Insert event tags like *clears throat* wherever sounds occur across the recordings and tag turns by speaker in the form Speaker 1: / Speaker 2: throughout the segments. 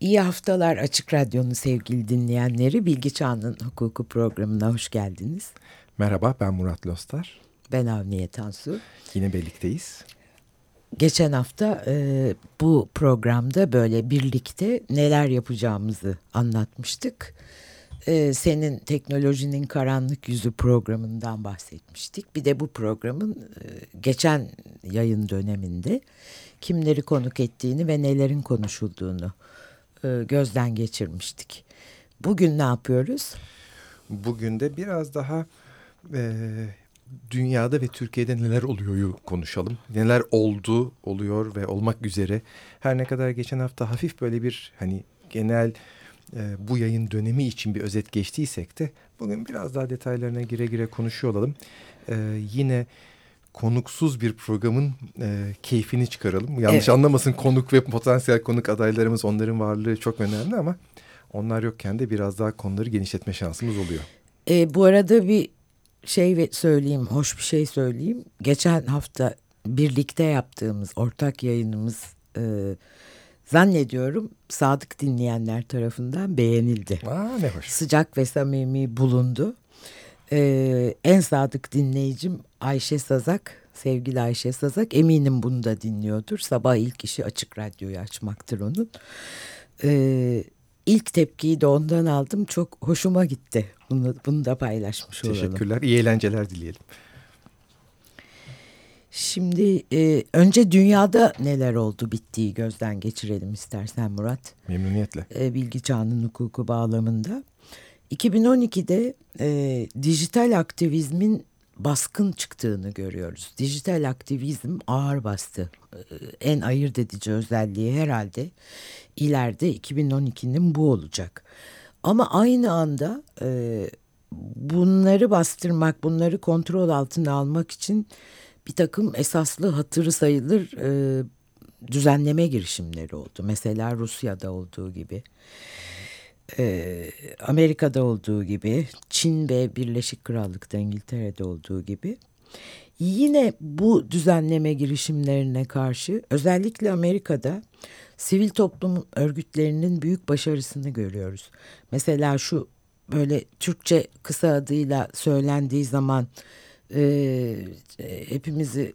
Speaker 1: İyi haftalar Açık Radyo'nun sevgili dinleyenleri. Bilgi Çağı'nın hukuku programına hoş geldiniz.
Speaker 2: Merhaba ben Murat Lostar.
Speaker 1: Ben Avniye Tansu.
Speaker 2: Yine birlikteyiz.
Speaker 1: Geçen hafta e, bu programda böyle birlikte neler yapacağımızı anlatmıştık. E, senin teknolojinin karanlık yüzü programından bahsetmiştik. Bir de bu programın e, geçen yayın döneminde kimleri konuk ettiğini ve nelerin konuşulduğunu e, gözden geçirmiştik. Bugün ne yapıyoruz?
Speaker 2: Bugün de biraz daha e, dünyada ve Türkiye'de neler oluyor konuşalım. Neler oldu, oluyor ve olmak üzere. Her ne kadar geçen hafta hafif böyle bir hani genel e, bu yayın dönemi için bir özet geçtiysek de bugün biraz daha detaylarına gire gire konuşuyor olalım. E, yine konuksuz bir programın e, keyfini çıkaralım. Yanlış evet. anlamasın konuk ve potansiyel konuk adaylarımız onların varlığı çok önemli ama onlar yokken de biraz daha konuları genişletme şansımız oluyor.
Speaker 1: E, bu arada bir şey söyleyeyim, hoş bir şey söyleyeyim. Geçen hafta birlikte yaptığımız ortak yayınımız e, zannediyorum sadık dinleyenler tarafından beğenildi.
Speaker 2: Aa, ne hoş.
Speaker 1: Sıcak ve samimi bulundu. Ee, en sadık dinleyicim Ayşe Sazak, sevgili Ayşe Sazak. Eminim bunu da dinliyordur. Sabah ilk işi açık radyoyu açmaktır onun. Ee, ilk tepkiyi de ondan aldım. Çok hoşuma gitti. Bunu, bunu da paylaşmış
Speaker 2: olalım.
Speaker 1: Teşekkürler.
Speaker 2: İyi eğlenceler dileyelim.
Speaker 1: Şimdi e, önce dünyada neler oldu bittiği gözden geçirelim istersen Murat.
Speaker 2: Memnuniyetle.
Speaker 1: E, bilgi çağının hukuku bağlamında. 2012'de e, dijital aktivizmin baskın çıktığını görüyoruz. Dijital aktivizm ağır bastı. E, en ayırt edici özelliği herhalde ileride 2012'nin bu olacak. Ama aynı anda e, bunları bastırmak, bunları kontrol altına almak için bir takım esaslı hatırı sayılır e, düzenleme girişimleri oldu. Mesela Rusya'da olduğu gibi. E, Amerika'da olduğu gibi, Çin ve Birleşik Krallık'ta İngiltere'de olduğu gibi. Yine bu düzenleme girişimlerine karşı özellikle Amerika'da sivil toplum örgütlerinin büyük başarısını görüyoruz. Mesela şu böyle Türkçe kısa adıyla söylendiği zaman e, hepimizi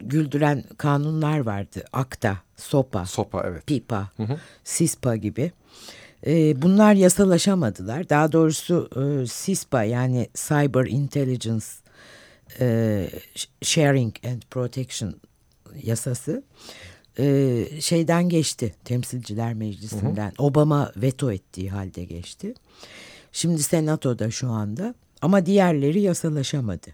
Speaker 1: güldüren kanunlar vardı. Akta, SOPA,
Speaker 2: SOPA evet.
Speaker 1: PIPA, hı hı. SISPA gibi. E, bunlar yasalaşamadılar. Daha doğrusu e, SISPA yani Cyber Intelligence e, Sharing and Protection yasası e, şeyden geçti temsilciler meclisinden. Hı hı. Obama veto ettiği halde geçti. Şimdi senatoda şu anda ama diğerleri yasalaşamadı.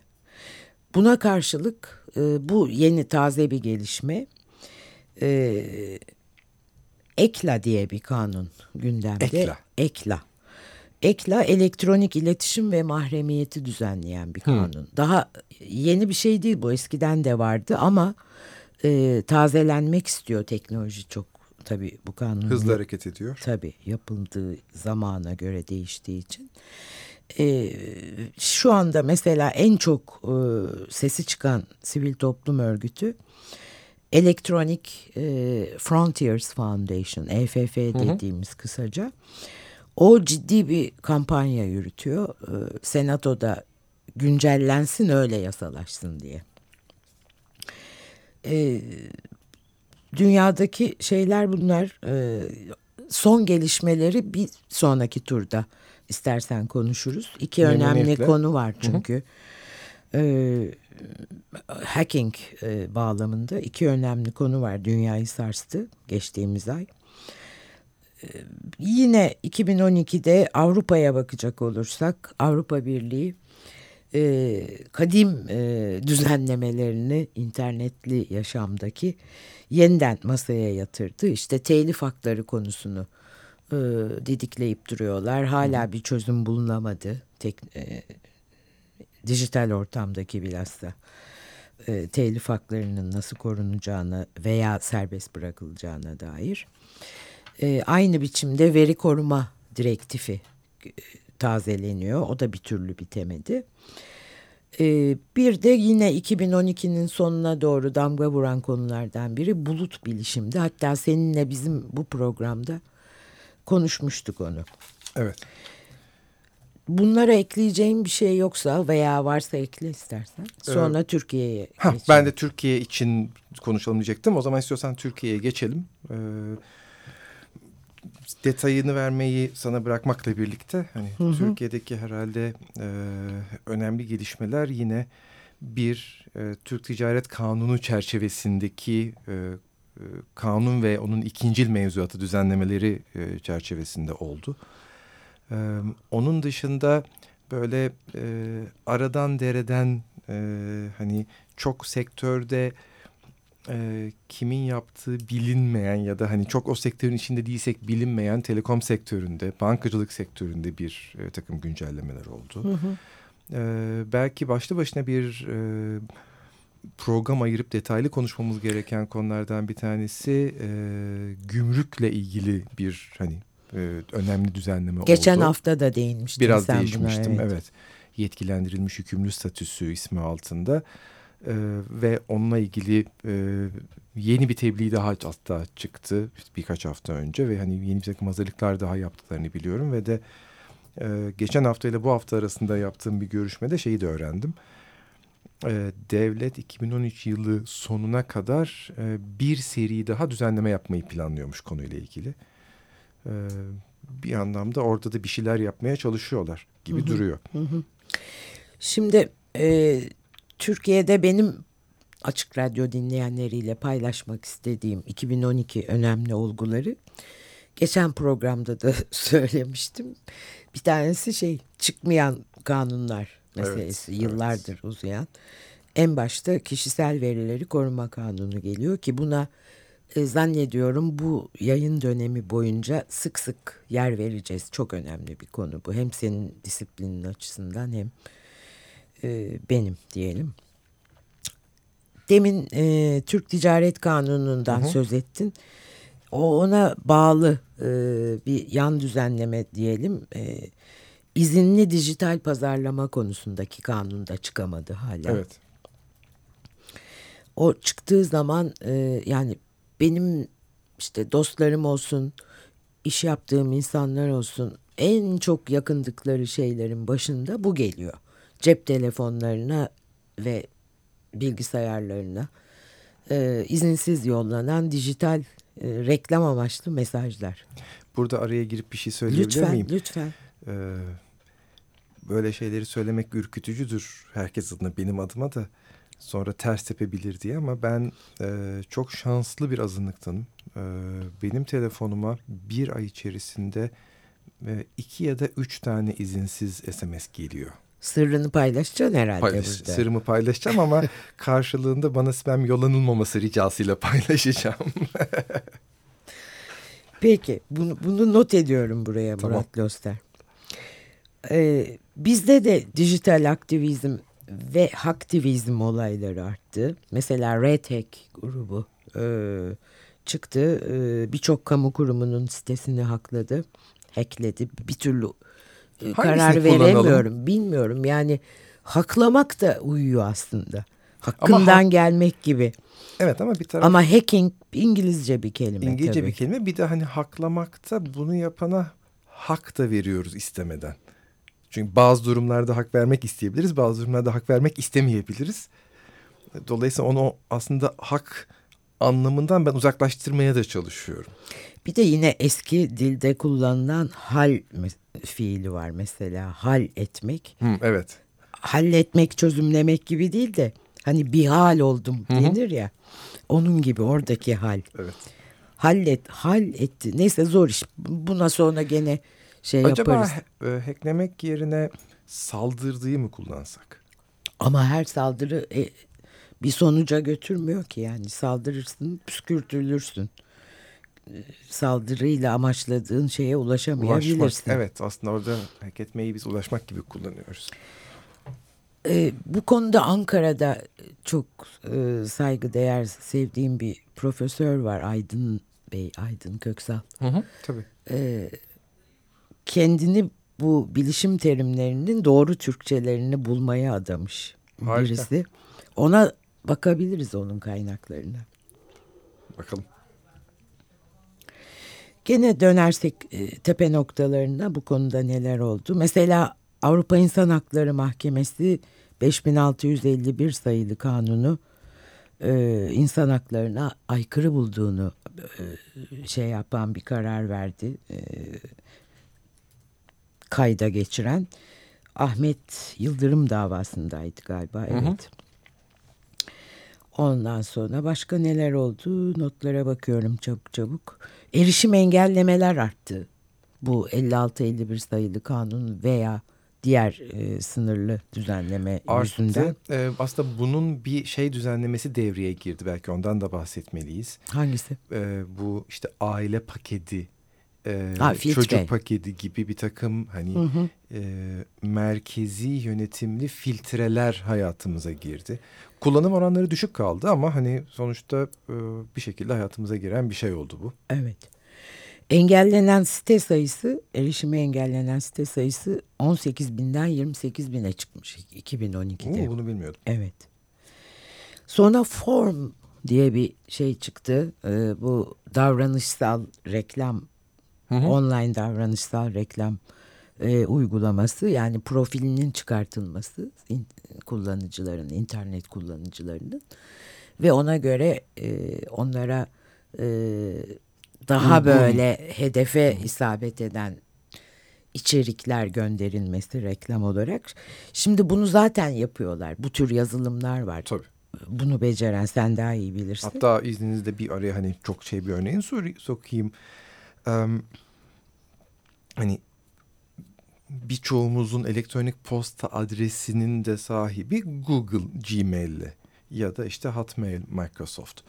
Speaker 1: Buna karşılık e, bu yeni taze bir gelişme e, EKLA diye bir kanun gündemde.
Speaker 2: EKLA.
Speaker 1: EKLA. EKLA elektronik iletişim ve mahremiyeti düzenleyen bir kanun. Hmm. Daha yeni bir şey değil bu eskiden de vardı ama e, tazelenmek istiyor teknoloji çok tabii bu kanun.
Speaker 2: Hızlı hareket ediyor.
Speaker 1: Tabii yapıldığı zamana göre değiştiği için. E, şu anda mesela en çok e, sesi çıkan sivil toplum örgütü Electronic e, Frontiers Foundation, EFF dediğimiz hı hı. kısaca. O ciddi bir kampanya yürütüyor. E, senatoda güncellensin öyle yasalaşsın diye. E, dünyadaki şeyler bunlar. E, son gelişmeleri bir sonraki turda istersen konuşuruz. İki önemli konu var çünkü. Hı hı. E, hacking e, bağlamında iki önemli konu var. Dünyayı sarstı geçtiğimiz ay. E, yine 2012'de Avrupa'ya bakacak olursak Avrupa Birliği e, kadim e, düzenlemelerini internetli yaşamdaki yeniden masaya yatırdı. İşte telif hakları konusunu e, didikleyip duruyorlar. Hala bir çözüm bulunamadı. Tek, e, dijital ortamdaki bilhassa e, telif haklarının nasıl korunacağını veya serbest bırakılacağına dair. E, aynı biçimde veri koruma direktifi e, tazeleniyor. O da bir türlü bitemedi. E, bir de yine 2012'nin sonuna doğru damga vuran konulardan biri bulut bilişimdi. Hatta seninle bizim bu programda konuşmuştuk onu.
Speaker 2: Evet.
Speaker 1: Bunlara ekleyeceğim bir şey yoksa veya varsa ekle istersen. Sonra ee, Türkiye'ye
Speaker 2: geçelim. Ben de Türkiye için konuşalım diyecektim. O zaman istiyorsan Türkiye'ye geçelim. Ee, detayını vermeyi sana bırakmakla birlikte hani hı hı. Türkiye'deki herhalde e, önemli gelişmeler yine bir e, Türk Ticaret Kanunu çerçevesindeki e, e, kanun ve onun ikincil mevzuatı düzenlemeleri e, çerçevesinde oldu. E, onun dışında böyle e, aradan dereden e, hani çok sektörde e, kimin yaptığı bilinmeyen ya da hani çok o sektörün içinde değilsek bilinmeyen telekom sektöründe, bankacılık sektöründe bir e, takım güncellemeler oldu. Hı hı. E, belki başlı başına bir e, program ayırıp detaylı konuşmamız gereken konulardan bir tanesi e, gümrükle ilgili bir hani önemli düzenleme
Speaker 1: Geçen oldu. Geçen hafta da değinmiştim.
Speaker 2: Biraz sen değişmiştim buna, evet. evet. Yetkilendirilmiş hükümlü statüsü ismi altında e, ve onunla ilgili e, yeni bir tebliğ daha hatta çıktı birkaç hafta önce ve hani yeni bir takım hazırlıklar daha yaptıklarını biliyorum ve de e, geçen hafta ile bu hafta arasında yaptığım bir görüşmede şeyi de öğrendim. E, devlet 2013 yılı sonuna kadar e, bir seri daha düzenleme yapmayı planlıyormuş konuyla ilgili. E, bir anlamda orada da bir şeyler yapmaya çalışıyorlar gibi hı hı, duruyor. Hı.
Speaker 1: Şimdi e, Türkiye'de benim Açık Radyo dinleyenleriyle paylaşmak istediğim 2012 önemli olguları geçen programda da *laughs* söylemiştim. Bir tanesi şey çıkmayan kanunlar meselesi evet, yıllardır evet. uzayan. En başta kişisel verileri koruma kanunu geliyor ki buna e, zannediyorum bu yayın dönemi boyunca sık sık yer vereceğiz. Çok önemli bir konu bu. Hem senin disiplinin açısından hem e, benim diyelim. Demin e, Türk Ticaret Kanunu'ndan hı hı. söz ettin. O ona bağlı e, bir yan düzenleme diyelim. E, izinli dijital pazarlama konusundaki kanunda çıkamadı hala.
Speaker 2: Evet.
Speaker 1: O çıktığı zaman e, yani benim işte dostlarım olsun, iş yaptığım insanlar olsun en çok yakındıkları şeylerin başında bu geliyor cep telefonlarına ve bilgisayarlarına e, izinsiz yollanan dijital e, reklam amaçlı mesajlar.
Speaker 2: Burada araya girip bir şey söyleyebilir
Speaker 1: lütfen,
Speaker 2: miyim?
Speaker 1: Lütfen, lütfen.
Speaker 2: Ee, böyle şeyleri söylemek ürkütücüdür herkes adına, benim adıma da sonra ters tepebilir diye ama ben e, çok şanslı bir azınlıktanım. E, benim telefonuma bir ay içerisinde e, iki ya da üç tane izinsiz SMS geliyor.
Speaker 1: Sırrını paylaşacaksın herhalde Paylaş, burada.
Speaker 2: Sırrımı paylaşacağım ama *laughs* karşılığında bana spam yollanılmaması ricasıyla paylaşacağım. *laughs*
Speaker 1: Peki bunu, bunu not ediyorum buraya tamam. Murat Loster. Ee, bizde de dijital aktivizm ve haktivizm olayları arttı. Mesela Red Hack grubu e, çıktı. E, Birçok kamu kurumunun sitesini hakladı, hackledi. Bir türlü e, karar veremiyorum. Bilmiyorum yani haklamak da uyuyor aslında. Hakkından ama, gelmek gibi.
Speaker 2: Evet ama bir taraf...
Speaker 1: Ama hacking İngilizce bir kelime
Speaker 2: İngilizce
Speaker 1: tabii.
Speaker 2: bir kelime. Bir de hani haklamakta bunu yapana hak da veriyoruz istemeden. Çünkü bazı durumlarda hak vermek isteyebiliriz. Bazı durumlarda hak vermek istemeyebiliriz. Dolayısıyla onu aslında hak anlamından ben uzaklaştırmaya da çalışıyorum.
Speaker 1: Bir de yine eski dilde kullanılan hal fiili var mesela. Hal etmek.
Speaker 2: Hı, evet.
Speaker 1: Halletmek, çözümlemek gibi değil de hani bir hal oldum Hı -hı. denir ya. Onun gibi oradaki hal.
Speaker 2: Evet.
Speaker 1: Hallet, hal etti. Neyse zor iş. Buna sonra gene şey
Speaker 2: Acaba
Speaker 1: yaparız.
Speaker 2: Acaba hacklemek yerine saldırdığı mı kullansak?
Speaker 1: Ama her saldırı e, bir sonuca götürmüyor ki yani saldırırsın püskürtülürsün saldırıyla amaçladığın şeye ulaşamayabilirsin. Ulaşmak,
Speaker 2: evet aslında orada hak etmeyi biz ulaşmak gibi kullanıyoruz.
Speaker 1: Ee, bu konuda Ankara'da çok e, saygıdeğer sevdiğim bir profesör var Aydın Bey, Aydın Köksal.
Speaker 2: Hı hı, tabii.
Speaker 1: Ee, kendini bu bilişim terimlerinin doğru Türkçelerini bulmaya adamış Harika. birisi. Ona bakabiliriz onun kaynaklarına.
Speaker 2: Bakalım.
Speaker 1: Gene dönersek e, tepe noktalarına bu konuda neler oldu? Mesela Avrupa İnsan Hakları Mahkemesi 5651 sayılı kanunu e, insan haklarına aykırı bulduğunu e, şey yapan bir karar verdi. E, kayda geçiren Ahmet Yıldırım davasındaydı galiba. Evet. Hı hı. Ondan sonra başka neler oldu? Notlara bakıyorum çabuk çabuk. Erişim engellemeler arttı. Bu 56-51 sayılı kanun veya diğer e, sınırlı düzenleme Arttı. yüzünden.
Speaker 2: E, aslında bunun bir şey düzenlemesi devreye girdi. Belki ondan da bahsetmeliyiz.
Speaker 1: Hangisi?
Speaker 2: E, bu işte aile paketi e, ha, çocuk paketi gibi bir takım hani hı hı. E, merkezi yönetimli filtreler hayatımıza girdi. Kullanım oranları düşük kaldı ama hani sonuçta e, bir şekilde hayatımıza giren bir şey oldu bu.
Speaker 1: Evet. Engellenen site sayısı, erişime engellenen site sayısı 18 binden 28 bine çıkmış 2012'de.
Speaker 2: Oo, bunu bilmiyordum.
Speaker 1: Evet. Sonra form diye bir şey çıktı. Ee, bu davranışsal reklam, hı hı. online davranışsal reklam e, uygulaması yani profilinin çıkartılması in, kullanıcıların, internet kullanıcılarının ve ona göre e, onlara e, daha böyle hedefe isabet eden içerikler gönderilmesi reklam olarak. Şimdi bunu zaten yapıyorlar. Bu tür yazılımlar var.
Speaker 2: Tabii.
Speaker 1: Bunu beceren sen daha iyi bilirsin.
Speaker 2: Hatta izninizle bir araya hani çok şey bir örneğin sokayım. Hani birçoğumuzun elektronik posta adresinin de sahibi Google Gmail'le ya da işte Hotmail Microsoft.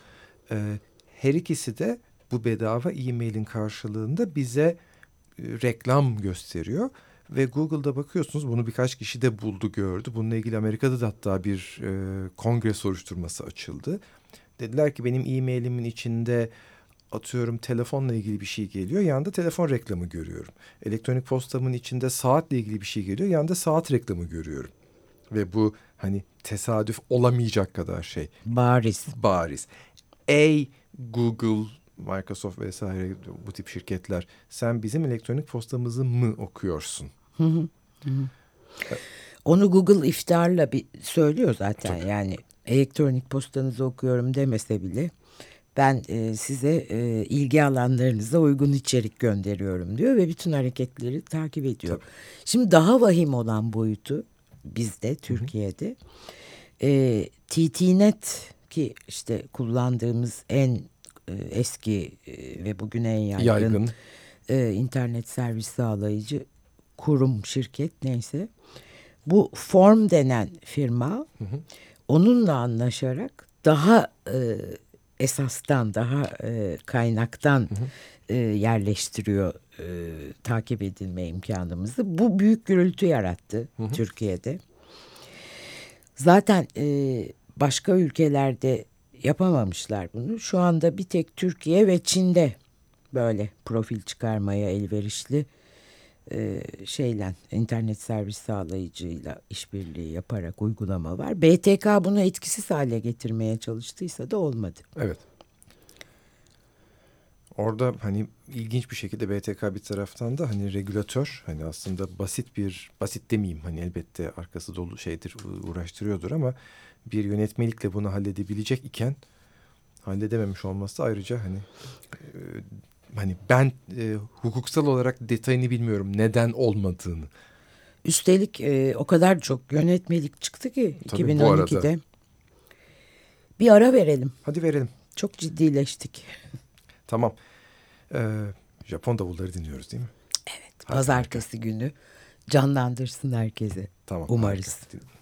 Speaker 2: Her ikisi de bu bedava e-mailin karşılığında bize e, reklam gösteriyor. Ve Google'da bakıyorsunuz bunu birkaç kişi de buldu gördü. Bununla ilgili Amerika'da da hatta bir e, kongre soruşturması açıldı. Dediler ki benim e-mailimin içinde atıyorum telefonla ilgili bir şey geliyor. Yanında telefon reklamı görüyorum. Elektronik postamın içinde saatle ilgili bir şey geliyor. Yanında saat reklamı görüyorum. Ve bu hani tesadüf olamayacak kadar şey.
Speaker 1: Bariz.
Speaker 2: Bariz. Ey Google, Microsoft vesaire bu tip şirketler sen bizim elektronik postamızı mı okuyorsun? Hı hı.
Speaker 1: Onu Google iftarla bir söylüyor zaten Tabii. yani elektronik postanızı okuyorum demese bile ben e, size e, ilgi alanlarınıza uygun içerik gönderiyorum diyor ve bütün hareketleri takip ediyor. Tabii. Şimdi daha vahim olan boyutu bizde Türkiye'de e, TTNet ki işte kullandığımız en e, eski e, ve bugün en yaygın, yaygın. E, internet servis sağlayıcı kurum, şirket neyse. Bu Form denen firma hı hı. onunla anlaşarak daha e, esastan, daha e, kaynaktan hı hı. E, yerleştiriyor e, takip edilme imkanımızı. Bu büyük gürültü yarattı hı hı. Türkiye'de. Zaten e, başka ülkelerde yapamamışlar bunu. Şu anda bir tek Türkiye ve Çin'de böyle profil çıkarmaya elverişli e, şeyle internet servis sağlayıcıyla işbirliği yaparak uygulama var. BTK bunu etkisiz hale getirmeye çalıştıysa da olmadı.
Speaker 2: Evet. Orada hani ilginç bir şekilde BTK bir taraftan da hani regülatör hani aslında basit bir basit demeyeyim hani elbette arkası dolu şeydir uğraştırıyordur ama bir yönetmelikle bunu halledebilecek iken halledememiş olması ayrıca hani e, hani ben e, hukuksal olarak detayını bilmiyorum neden olmadığını.
Speaker 1: Üstelik e, o kadar çok yönetmelik çıktı ki Tabii, 2012'de. Bir ara verelim.
Speaker 2: Hadi verelim.
Speaker 1: Çok ciddileştik.
Speaker 2: Tamam. Ee, Japon davulları dinliyoruz değil mi?
Speaker 1: Evet. Hadi pazartesi günü canlandırsın herkese. Tamam. Umarız. Harika.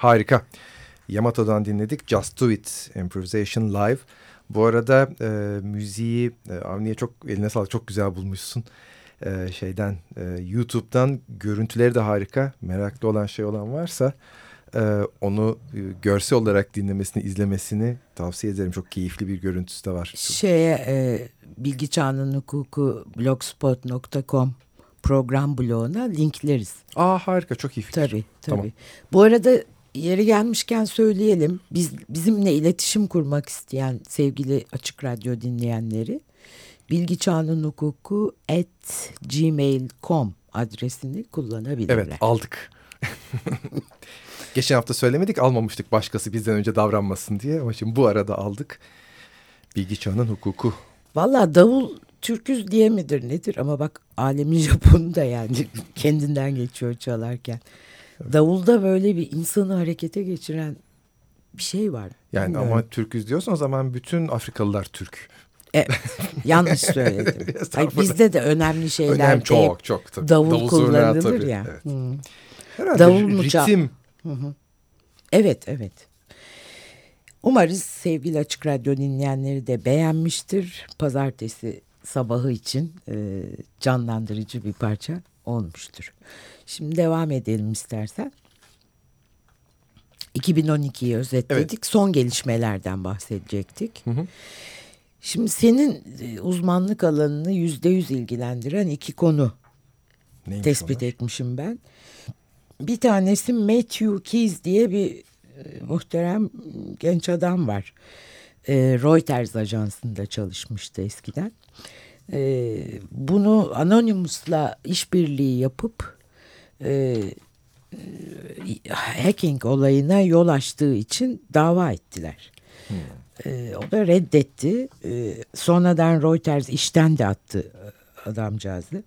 Speaker 2: Harika. Yamato'dan dinledik. Just Do It Improvisation Live. Bu arada e, müziği e, Avni'ye çok eline sağlık çok güzel bulmuşsun. E, şeyden e, YouTube'dan görüntüleri de harika. Meraklı olan şey olan varsa e, onu e, görsel olarak dinlemesini, izlemesini tavsiye ederim. Çok keyifli bir görüntüsü de var.
Speaker 1: Şeye e, Bilgi Çağının Hukuku blogspot.com program bloğuna linkleriz.
Speaker 2: Aa harika çok iyi fikir.
Speaker 1: Tabii tabii. Tamam. Bu arada yeri gelmişken söyleyelim. Biz bizimle iletişim kurmak isteyen sevgili Açık Radyo dinleyenleri Bilgi Çağının Hukuku at gmail.com adresini kullanabilirler.
Speaker 2: Evet aldık. *laughs* Geçen hafta söylemedik almamıştık başkası bizden önce davranmasın diye ama şimdi bu arada aldık. Bilgi çağının hukuku.
Speaker 1: Valla davul türküz diye midir nedir ama bak alemin Japonu da yani kendinden geçiyor çalarken. Davulda böyle bir insanı harekete geçiren bir şey var.
Speaker 2: Yani Bilmiyorum. ama Türküz diyorsan o zaman bütün Afrikalılar Türk.
Speaker 1: Evet, yanlış söyledim. *laughs* Hayır, bizde de önemli şeyler.
Speaker 2: Önemli çok çok
Speaker 1: tabii. Davul, davul kullanılır tabii. ya. Evet. Hmm.
Speaker 2: Herhalde davul mu ritim
Speaker 1: Hı hı. Evet, evet. Umarız sevgili Açık Radyo dinleyenleri de beğenmiştir. Pazartesi sabahı için e, canlandırıcı bir parça olmuştur. Şimdi devam edelim istersen. 2012'yi özetledik. Evet. Son gelişmelerden bahsedecektik. Hı hı. Şimdi senin e, uzmanlık alanını yüzde yüz ilgilendiren iki konu Neymiş tespit onlar? etmişim ben. Bir tanesi Matthew Keys diye bir e, muhterem genç adam var. E, Reuters ajansında çalışmıştı eskiden. E, bunu Anonymous'la işbirliği yapıp e, e, hacking olayına yol açtığı için dava ettiler. Hmm. E, o da reddetti. E, sonradan Reuters işten de attı e, adamcağızı.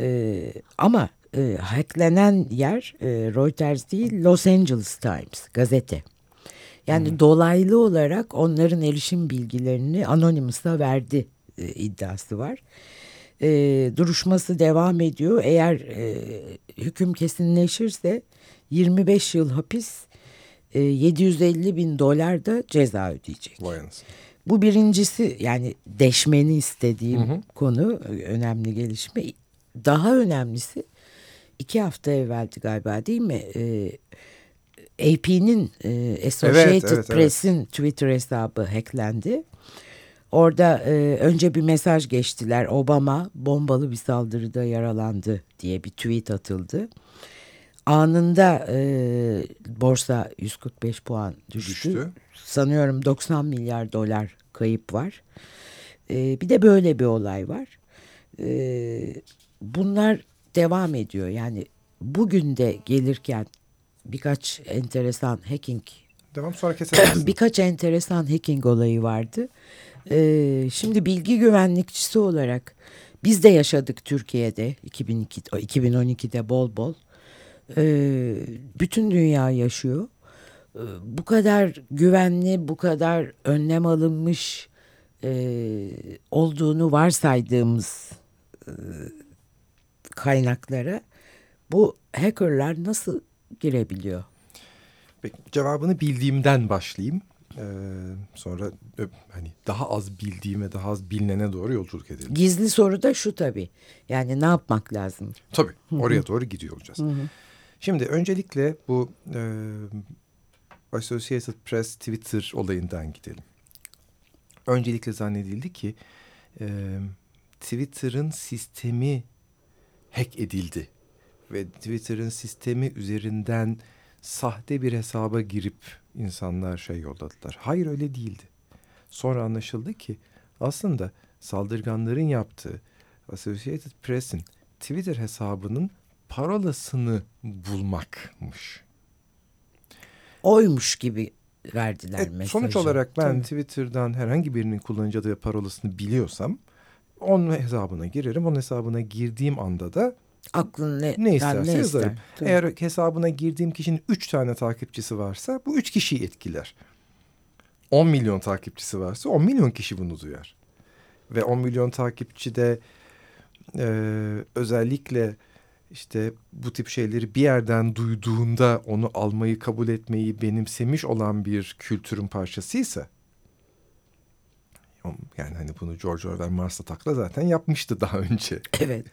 Speaker 1: E, ama e, hacklenen yer e, Reuters değil Los Angeles Times gazete. Yani hmm. dolaylı olarak onların erişim bilgilerini Anonymous'a verdi e, iddiası var. E, duruşması devam ediyor. Eğer e, hüküm kesinleşirse 25 yıl hapis, e, 750 bin dolar da ceza ödeyecek.
Speaker 2: Vay.
Speaker 1: Bu birincisi yani deşmeni istediğim hı hı. konu önemli gelişme. Daha önemlisi iki hafta evveldi galiba değil mi? E, AP'nin e, Associated evet, evet, Press'in evet. Twitter hesabı hacklendi. Orada e, önce bir mesaj geçtiler. Obama bombalı bir saldırıda yaralandı diye bir tweet atıldı. Anında e, borsa 145 puan düştü. düştü. Sanıyorum 90 milyar dolar kayıp var. E, bir de böyle bir olay var. E, bunlar devam ediyor. Yani bugün de gelirken birkaç enteresan hacking
Speaker 2: Devam sonra *clears throat*
Speaker 1: birkaç enteresan hacking olayı vardı. Ee, şimdi bilgi güvenlikçisi olarak biz de yaşadık Türkiye'de 2002, 2012'de bol bol. Ee, bütün dünya yaşıyor. Ee, bu kadar güvenli, bu kadar önlem alınmış e, olduğunu varsaydığımız e, kaynaklara bu hackerlar nasıl girebiliyor?
Speaker 2: Peki, cevabını bildiğimden başlayayım. Ee, sonra hani daha az bildiğime daha az bilinene doğru yolculuk edelim.
Speaker 1: Gizli soru da şu tabii. Yani ne yapmak lazım?
Speaker 2: Tabii oraya doğru gidiyor olacağız. Şimdi öncelikle bu e, Associated Press Twitter olayından gidelim. Öncelikle zannedildi ki e, Twitter'ın sistemi hack edildi. Ve Twitter'ın sistemi üzerinden sahte bir hesaba girip insanlar şey yolladılar. Hayır öyle değildi. Sonra anlaşıldı ki aslında saldırganların yaptığı Associated Press'in Twitter hesabının parolasını bulmakmış.
Speaker 1: Oymuş gibi verdiler e, mesajı.
Speaker 2: Sonuç olarak ben Tabii. Twitter'dan herhangi birinin kullanıcı adı ve parolasını biliyorsam onun hesabına girerim. Onun hesabına girdiğim anda da
Speaker 1: aklın ne,
Speaker 2: ne isterse yani ne yazarım. Ister. Eğer hesabına girdiğim kişinin üç tane takipçisi varsa bu üç kişiyi etkiler. 10 milyon takipçisi varsa 10 milyon kişi bunu duyar. Ve 10 milyon takipçi de e, özellikle işte bu tip şeyleri bir yerden duyduğunda onu almayı kabul etmeyi benimsemiş olan bir kültürün parçasıysa yani hani bunu George Orwell Mars Attack'la zaten yapmıştı daha önce.
Speaker 1: Evet.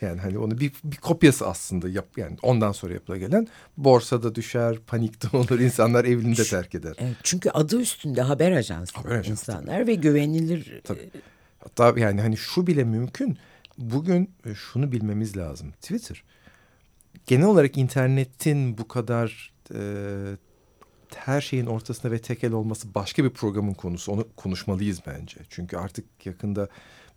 Speaker 2: Yani hani onu bir, bir kopyası aslında yap yani ondan sonra yapıla gelen borsada düşer, panikte olur, insanlar evini de terk eder.
Speaker 1: Evet, çünkü adı üstünde haber ajansı, haber ajansı insanlar tabii. ve güvenilir.
Speaker 2: Tabii. Hatta yani hani şu bile mümkün. Bugün e, şunu bilmemiz lazım. Twitter genel olarak internetin bu kadar e, her şeyin ortasında ve tekel olması başka bir programın konusu. Onu konuşmalıyız bence. Çünkü artık yakında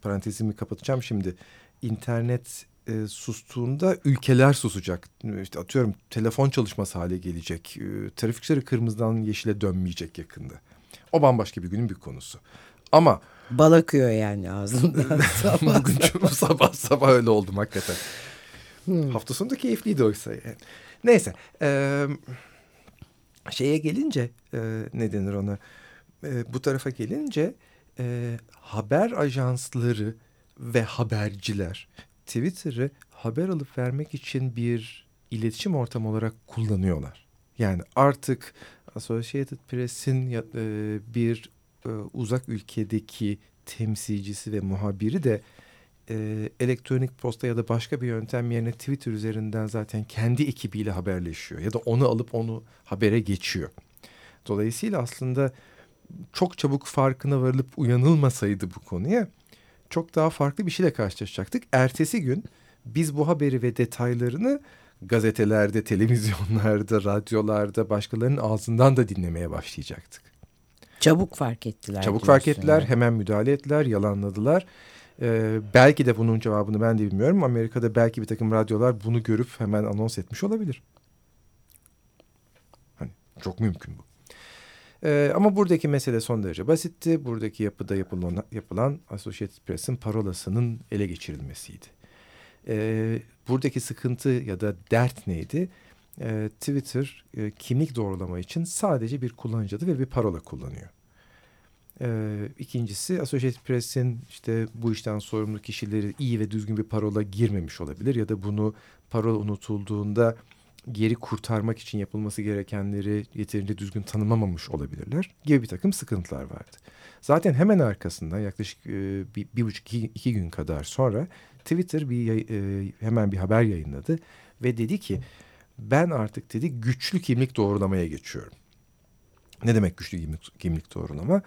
Speaker 2: parantezimi kapatacağım şimdi. İnternet e, sustuğunda ülkeler susacak. İşte atıyorum telefon çalışması hale gelecek. E, trafik kırmızıdan yeşile dönmeyecek yakında. O bambaşka bir günün bir konusu. Ama
Speaker 1: bal akıyor yani ağzımdan. *laughs*
Speaker 2: Bugün çok sabah sabah öyle oldum hakikaten. Hmm. Hafta sonu da keyifliydi oysa yani. Neyse. E, şeye gelince e, ne denir ona? E, bu tarafa gelince e, haber ajansları ve haberciler Twitter'ı haber alıp vermek için bir iletişim ortamı olarak kullanıyorlar. Yani artık Associated Press'in e, bir e, uzak ülkedeki temsilcisi ve muhabiri de e, elektronik posta ya da başka bir yöntem yerine Twitter üzerinden zaten kendi ekibiyle haberleşiyor. Ya da onu alıp onu habere geçiyor. Dolayısıyla aslında çok çabuk farkına varılıp uyanılmasaydı bu konuya çok daha farklı bir şeyle karşılaşacaktık. Ertesi gün biz bu haberi ve detaylarını gazetelerde, *laughs* televizyonlarda, radyolarda başkalarının ağzından da dinlemeye başlayacaktık.
Speaker 1: Çabuk fark ettiler.
Speaker 2: Çabuk fark ettiler, yani. hemen müdahale ettiler, yalanladılar. Ee, belki de bunun cevabını ben de bilmiyorum. Amerika'da belki bir takım radyolar bunu görüp hemen anons etmiş olabilir. Hani çok mümkün bu. Ee, ama buradaki mesele son derece basitti. Buradaki yapıda yapılan, yapılan Associated Press'in parolasının ele geçirilmesiydi. Ee, buradaki sıkıntı ya da dert neydi? Ee, Twitter e, kimlik doğrulama için sadece bir kullanıcı adı ve bir parola kullanıyor. Ee, ikincisi Associated Press'in işte bu işten sorumlu kişileri iyi ve düzgün bir parola girmemiş olabilir ya da bunu parola unutulduğunda geri kurtarmak için yapılması gerekenleri yeterince düzgün tanımamamış olabilirler gibi bir takım sıkıntılar vardı. Zaten hemen arkasından yaklaşık e, bir, bir buçuk iki, iki gün kadar sonra Twitter bir e, hemen bir haber yayınladı ve dedi ki ben artık dedi güçlü kimlik doğrulamaya geçiyorum. Ne demek güçlü kimlik, kimlik doğrulama?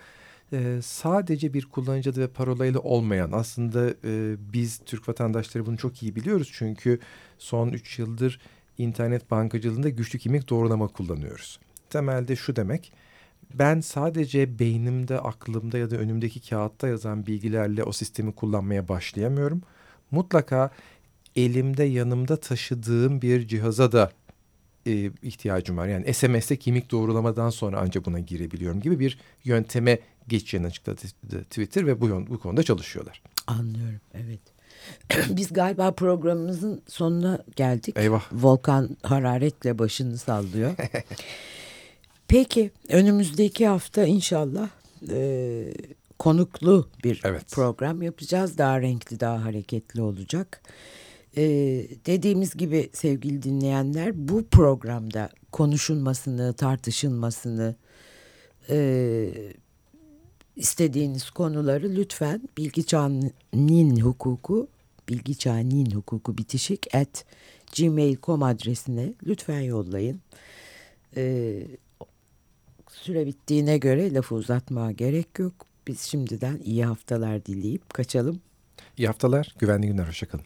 Speaker 2: Ee, sadece bir kullanıcı adı ve parolayla olmayan aslında e, biz Türk vatandaşları bunu çok iyi biliyoruz çünkü son üç yıldır internet bankacılığında güçlü kimlik doğrulama kullanıyoruz. Temelde şu demek ben sadece beynimde, aklımda ya da önümdeki kağıtta yazan bilgilerle o sistemi kullanmaya başlayamıyorum. Mutlaka elimde yanımda taşıdığım bir cihaza da e, ihtiyacım var. Yani SMS'te kimlik doğrulamadan sonra ancak buna girebiliyorum gibi bir yönteme geçeceğini açıkladı Twitter ve bu, bu konuda çalışıyorlar.
Speaker 1: Anlıyorum, evet. *clears throat* Biz galiba programımızın sonuna geldik.
Speaker 2: Eyvah.
Speaker 1: Volkan hararetle başını sallıyor. *laughs* Peki önümüzdeki hafta inşallah e, konuklu bir evet. program yapacağız. Daha renkli, daha hareketli olacak. E, dediğimiz gibi sevgili dinleyenler bu programda konuşulmasını, tartışılmasını e, istediğiniz konuları lütfen Bilgi Çağ'ın hukuku Bilgi Çağ'ın hukuku bitişik at gmail.com adresine lütfen yollayın. Ee, süre bittiğine göre lafı uzatmaya gerek yok. Biz şimdiden iyi haftalar dileyip kaçalım.
Speaker 2: İyi haftalar, güvenli günler, hoşçakalın.